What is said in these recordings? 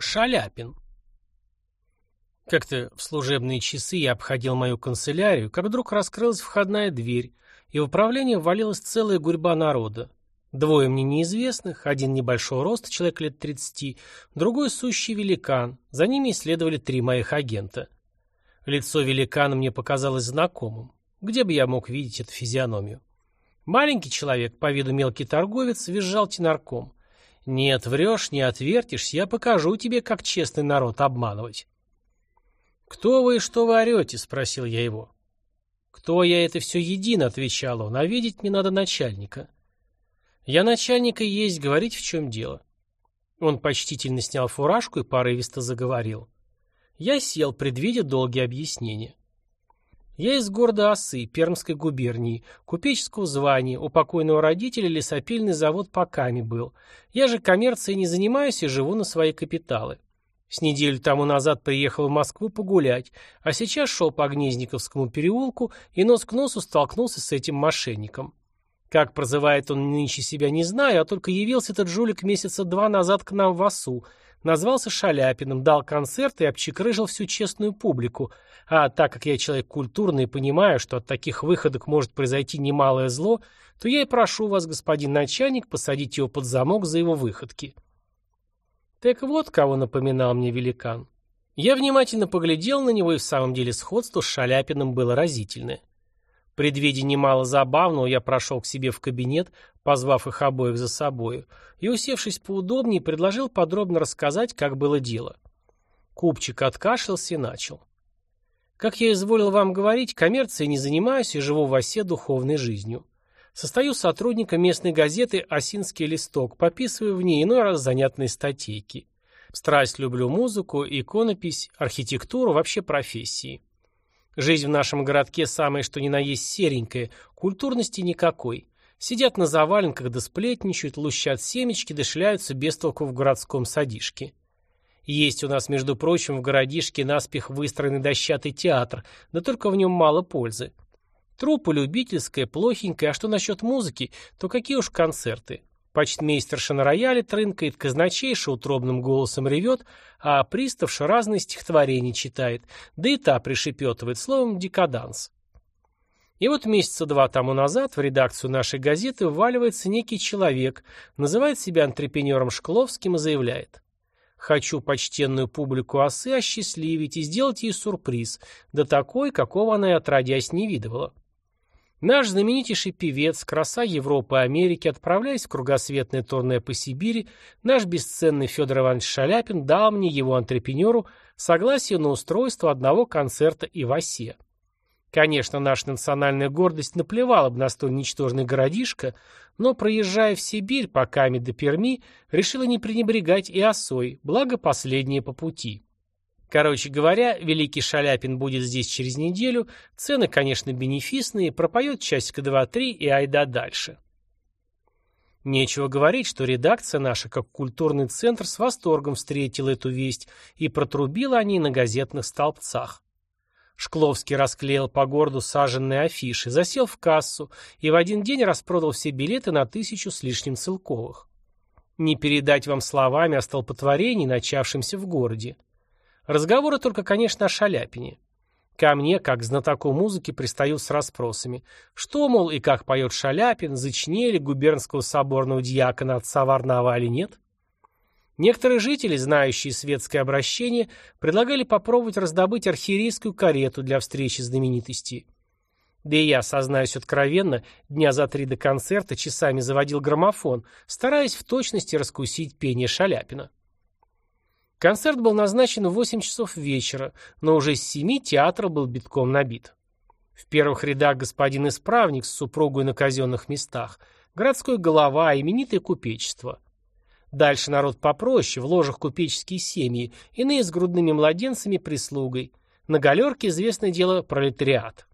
Шаляпин. Как-то в служебные часы я обходил мою канцелярию, как вдруг раскрылась входная дверь, и в управление ввалилась целая гурьба народа. Двое мне неизвестных, один небольшого роста, человек лет тридцати, другой сущий великан, за ними следовали три моих агента. Лицо великана мне показалось знакомым. Где бы я мог видеть эту физиономию? Маленький человек, по виду мелкий торговец, визжал тенарком. «Нет, врешь, не отвертишься, я покажу тебе, как честный народ обманывать». «Кто вы и что вы орете?» — спросил я его. «Кто я, это все едино», — отвечал он, — «а видеть мне надо начальника». «Я начальника есть, говорить в чем дело». Он почтительно снял фуражку и порывисто заговорил. Я сел, предвидя долгие объяснения. Я из города Осы, Пермской губернии, купеческого звания, у покойного родителя лесопильный завод Поками был. Я же коммерцией не занимаюсь и живу на свои капиталы. С неделю тому назад приехал в Москву погулять, а сейчас шел по Гнезниковскому переулку и нос к носу столкнулся с этим мошенником. Как прозывает он нынче себя, не знаю, а только явился этот жулик месяца два назад к нам в Осу, назвался Шаляпиным, дал концерт и обчекрыжил всю честную публику. А так как я человек культурный и понимаю, что от таких выходок может произойти немалое зло, то я и прошу вас, господин начальник, посадить его под замок за его выходки. Так вот, кого напоминал мне великан. Я внимательно поглядел на него, и в самом деле сходство с Шаляпиным было разительное. Предвидя немало забавного, я прошел к себе в кабинет, позвав их обоих за собою, и, усевшись поудобнее, предложил подробно рассказать, как было дело. Купчик откашлялся и начал. Как я изволил вам говорить, коммерцией не занимаюсь и живу в осе духовной жизнью. Состою сотрудником местной газеты «Осинский листок», пописываю в ней иной раз занятные статейки. Страсть люблю музыку, иконопись, архитектуру, вообще профессии. Жизнь в нашем городке самое что ни на есть серенькая, культурности никакой. Сидят на заваленках да сплетничают, лущат семечки да шляются без толку в городском садишке. Есть у нас, между прочим, в городишке наспех выстроенный дощатый театр, да только в нем мало пользы. Труппа любительская, плохенькая, а что насчет музыки, то какие уж концерты. Почтмейстерша на рояле трынкает, казначейша утробным голосом ревет, а приставша разные стихотворения читает, да и та пришепетывает, словом, декаданс. И вот месяца два тому назад в редакцию нашей газеты вваливается некий человек, называет себя антрепренером Шкловским и заявляет. «Хочу почтенную публику осы осчастливить и сделать ей сюрприз, да такой, какого она и отродясь не видывала». Наш знаменитейший певец, краса Европы и Америки, отправляясь в кругосветное турне по Сибири, наш бесценный Федор Иванович Шаляпин дал мне, его антрепренеру, согласие на устройство одного концерта и в осе. Конечно, наша национальная гордость наплевала бы на столь ничтожный городишко, но, проезжая в Сибирь по Каме до Перми, решила не пренебрегать и осой, благо последнее по пути. Короче говоря, великий Шаляпин будет здесь через неделю, цены, конечно, бенефисные, пропоет часика два-три и айда дальше. Нечего говорить, что редакция наша, как культурный центр, с восторгом встретила эту весть и протрубила о ней на газетных столбцах. Шкловский расклеил по городу саженные афиши, засел в кассу и в один день распродал все билеты на тысячу с лишним целковых. Не передать вам словами о столпотворении, начавшемся в городе. Разговоры только, конечно, о Шаляпине. Ко мне, как знатоку музыки, пристают с расспросами. Что, мол, и как поет Шаляпин, зачнели губернского соборного дьякона отца Варнава или нет? Некоторые жители, знающие светское обращение, предлагали попробовать раздобыть архиерейскую карету для встречи знаменитостей. Да и я, сознаюсь откровенно, дня за три до концерта часами заводил граммофон, стараясь в точности раскусить пение Шаляпина. Концерт был назначен в 8 часов вечера, но уже с 7 театр был битком набит. В первых рядах господин исправник с супругой на казенных местах, городской голова, именитое купечество. Дальше народ попроще, в ложах купеческие семьи, иные с грудными младенцами прислугой. На галерке известное дело пролетариат.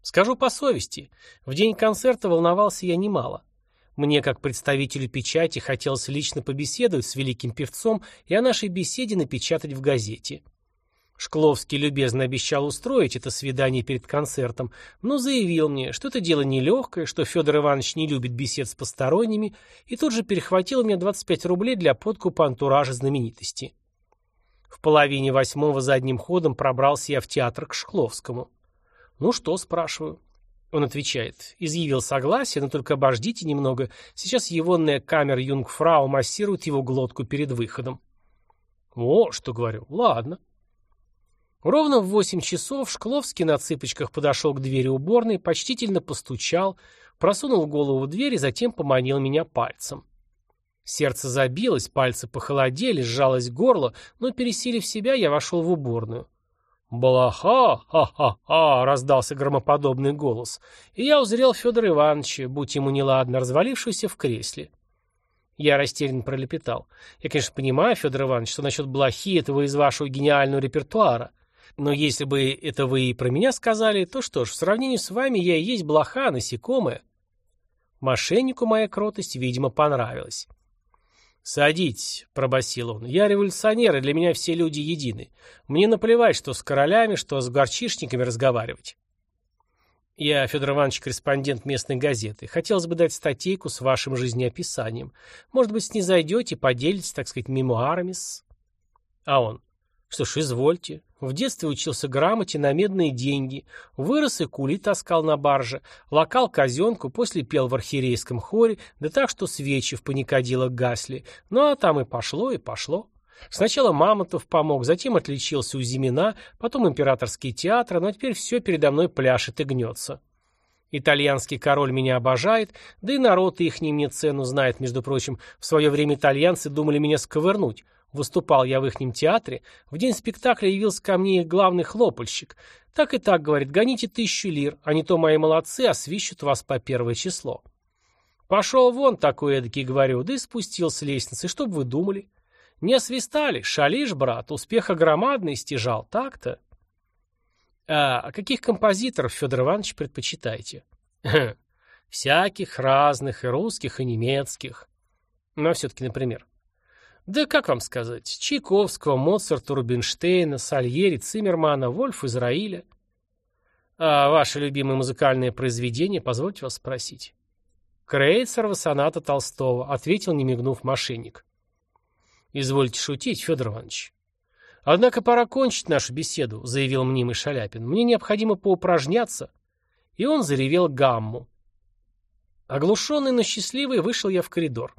Скажу по совести, в день концерта волновался я немало. Мне, как представителю печати, хотелось лично побеседовать с великим певцом и о нашей беседе напечатать в газете. Шкловский любезно обещал устроить это свидание перед концертом, но заявил мне, что это дело нелегкое, что Федор Иванович не любит бесед с посторонними, и тут же перехватил у меня 25 рублей для подкупа антуража знаменитости. В половине восьмого задним ходом пробрался я в театр к Шкловскому. «Ну что?» – спрашиваю. Он отвечает. Изъявил согласие, но только обождите немного. Сейчас егонная камер юнгфрау массирует его глотку перед выходом. О, что говорю. Ладно. Ровно в восемь часов Шкловский на цыпочках подошел к двери уборной, почтительно постучал, просунул голову в дверь и затем поманил меня пальцем. Сердце забилось, пальцы похолодели, сжалось горло, но, пересилив себя, я вошел в уборную. «Балаха! Ха-ха-ха!» — раздался громоподобный голос, и я узрел Федора Ивановича, будь ему неладно, развалившегося в кресле. Я растерянно пролепетал. Я, конечно, понимаю, Федор Иванович, что насчет блохи этого из вашего гениального репертуара. Но если бы это вы и про меня сказали, то что ж, в сравнении с вами я и есть блоха, насекомое. Мошеннику моя кротость, видимо, понравилась. «Садитесь», — пробасил он. «Я революционер, и для меня все люди едины. Мне наплевать, что с королями, что с горчишниками разговаривать». «Я, Федор Иванович, корреспондент местной газеты. Хотелось бы дать статейку с вашим жизнеописанием. Может быть, снизойдете, поделитесь, так сказать, мемуарами с...» А он. Что ж, извольте. В детстве учился грамоте на медные деньги. Вырос и кули таскал на барже. Локал казенку, после пел в архиерейском хоре, да так, что свечи в паникадилах гасли. Ну а там и пошло, и пошло. Сначала Мамонтов помог, затем отличился у Зимина, потом императорский театр, но теперь все передо мной пляшет и гнется. Итальянский король меня обожает, да и народ их не мне цену знает, между прочим. В свое время итальянцы думали меня сковырнуть. Выступал я в ихнем театре. В день спектакля явился ко мне их главный хлопальщик. Так и так, говорит, гоните тысячу лир, а не то мои молодцы освищут вас по первое число. Пошел вон такой эдакий, говорю, да и спустил с лестницы. Что бы вы думали? Не освистали, шалишь, брат, успеха громадный стяжал, так-то? А каких композиторов, Федор Иванович, предпочитаете? Всяких, разных, и русских, и немецких. Но все-таки, например, да как вам сказать, Чайковского, Моцарта, Рубинштейна, Сальери, Циммермана, Вольф Израиля. А ваше любимое музыкальное произведение, позвольте вас спросить. Крейцерова соната Толстого, ответил, не мигнув мошенник. Извольте шутить, Федор Иванович. Однако пора кончить нашу беседу, заявил мнимый Шаляпин. Мне необходимо поупражняться. И он заревел гамму. Оглушенный, но счастливый, вышел я в коридор.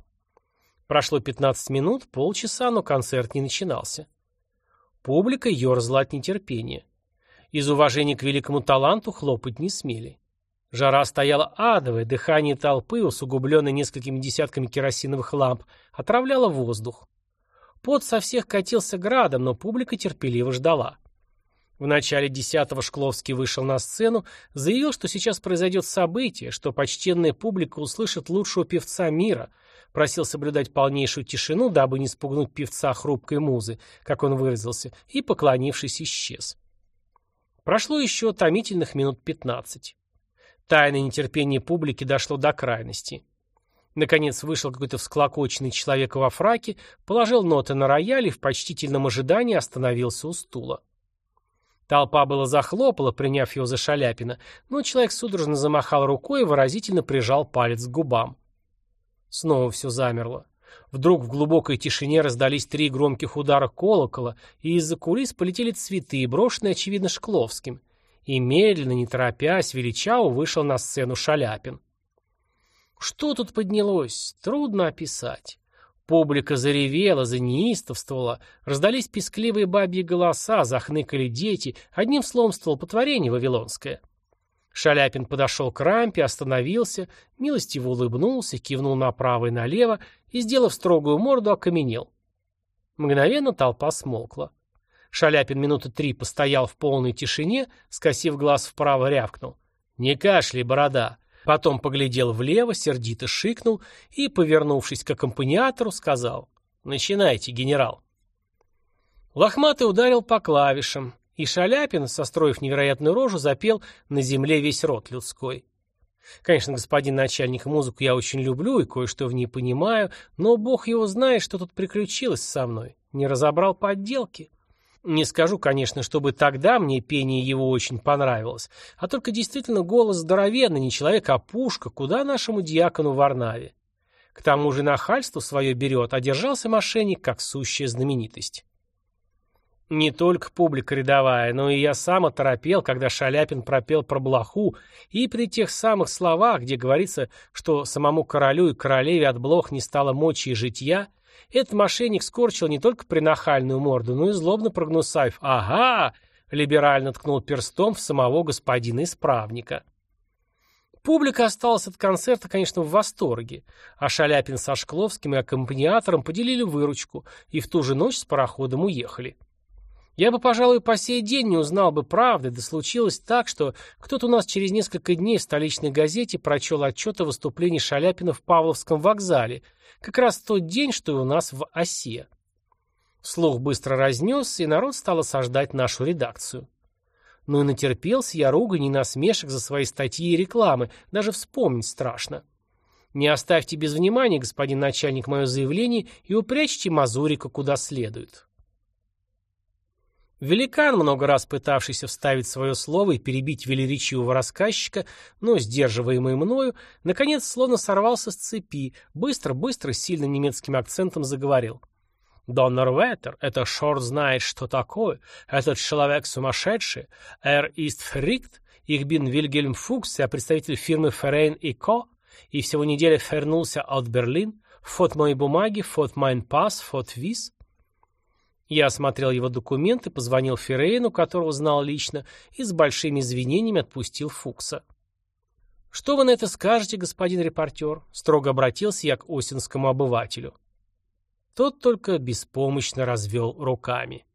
Прошло 15 минут, полчаса, но концерт не начинался. Публика ерзала от нетерпения. Из уважения к великому таланту хлопать не смели. Жара стояла адовая, дыхание толпы, усугубленное несколькими десятками керосиновых ламп, отравляло воздух. Пот со всех катился градом, но публика терпеливо ждала. В начале десятого Шкловский вышел на сцену, заявил, что сейчас произойдет событие, что почтенная публика услышит лучшего певца мира, просил соблюдать полнейшую тишину, дабы не спугнуть певца хрупкой музы, как он выразился, и, поклонившись, исчез. Прошло еще томительных минут пятнадцать. Тайное нетерпение публики дошло до крайности. Наконец вышел какой-то всклокоченный человек во фраке, положил ноты на рояль и в почтительном ожидании остановился у стула. Толпа было захлопала, приняв его за Шаляпина, но человек судорожно замахал рукой и выразительно прижал палец к губам. Снова все замерло. Вдруг в глубокой тишине раздались три громких удара колокола, и из-за кулис полетели цветы, брошенные, очевидно, Шкловским. И медленно, не торопясь, величаво вышел на сцену Шаляпин. Что тут поднялось, трудно описать. Публика заревела, занеистовствовала, раздались пескливые бабьи голоса, захныкали дети, одним словом столпотворение вавилонское. Шаляпин подошел к рампе, остановился, милостиво улыбнулся, кивнул направо и налево и, сделав строгую морду, окаменел. Мгновенно толпа смолкла. Шаляпин минуты три постоял в полной тишине, скосив глаз вправо, рявкнул. «Не кашляй, борода!» Потом поглядел влево, сердито шикнул и, повернувшись к аккомпаниатору, сказал «Начинайте, генерал». Лохматый ударил по клавишам. И Шаляпин, состроив невероятную рожу, запел «На земле весь род людской». Конечно, господин начальник, музыку я очень люблю и кое-что в ней понимаю, но бог его знает, что тут приключилось со мной. Не разобрал подделки. Не скажу, конечно, чтобы тогда мне пение его очень понравилось, а только действительно голос здоровенный, не человек, а пушка, куда нашему дьякону Варнаве. К тому же нахальство свое берет, а держался мошенник как сущая знаменитость. Не только публика рядовая, но и я сам оторопел, когда Шаляпин пропел про блоху, и при тех самых словах, где говорится, что самому королю и королеве от блох не стало мочи и житья, этот мошенник скорчил не только принахальную морду, но и злобно прогнусавив «Ага!» либерально ткнул перстом в самого господина-исправника. Публика осталась от концерта, конечно, в восторге, а Шаляпин со Шкловским и аккомпаниатором поделили выручку и в ту же ночь с пароходом уехали. Я бы, пожалуй, по сей день не узнал бы правды, да случилось так, что кто-то у нас через несколько дней в столичной газете прочел отчет о выступлении Шаляпина в Павловском вокзале, как раз в тот день, что и у нас в осе. Слух быстро разнесся, и народ стал осаждать нашу редакцию. Ну и натерпелся я ругань и насмешек за свои статьи и рекламы, даже вспомнить страшно. Не оставьте без внимания, господин начальник, мое заявление и упрячьте Мазурика куда следует. Великан, много раз пытавшийся вставить свое слово и перебить велеречивого рассказчика, но сдерживаемый мною, наконец словно сорвался с цепи, быстро-быстро с сильным немецким акцентом заговорил. «Donnerwetter, это шорт знает, что такое. Этот человек сумасшедший. Er ist verrückt. Ich bin Вильгельм Фукс, я представитель фирмы Феррейн и Ко, и всего неделя вернулся от Берлин. Фот мои бумаги, фот mein Pass, фот виз». Я осмотрел его документы, позвонил Феррейну, которого знал лично, и с большими извинениями отпустил Фукса. «Что вы на это скажете, господин репортер?» — строго обратился я к осинскому обывателю. Тот только беспомощно развел руками.